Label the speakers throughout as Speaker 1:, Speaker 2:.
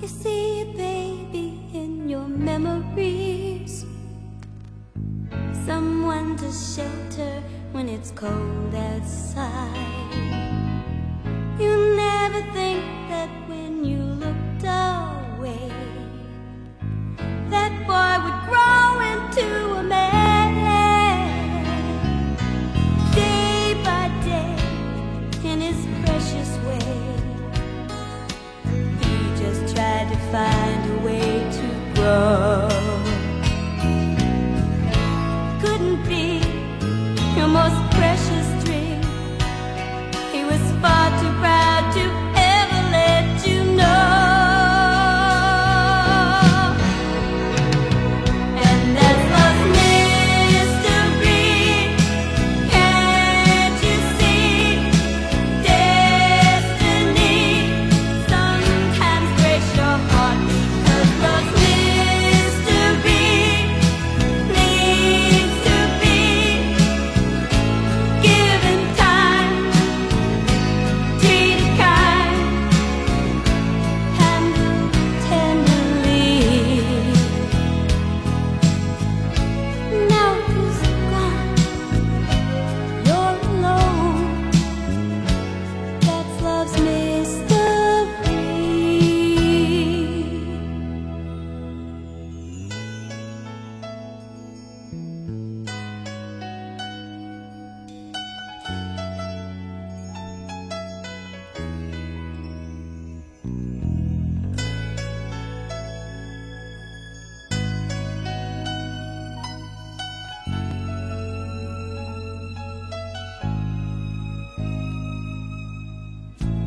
Speaker 1: You see a baby in your memories. Someone to shelter when it's cold outside. You never think somos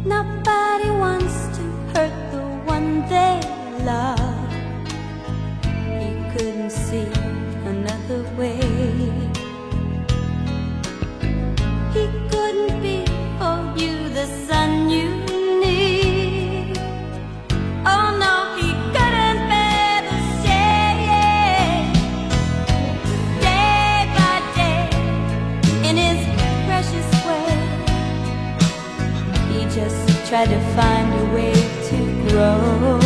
Speaker 1: Not bad. just try to find a way to grow.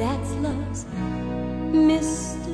Speaker 1: that's love's mystery.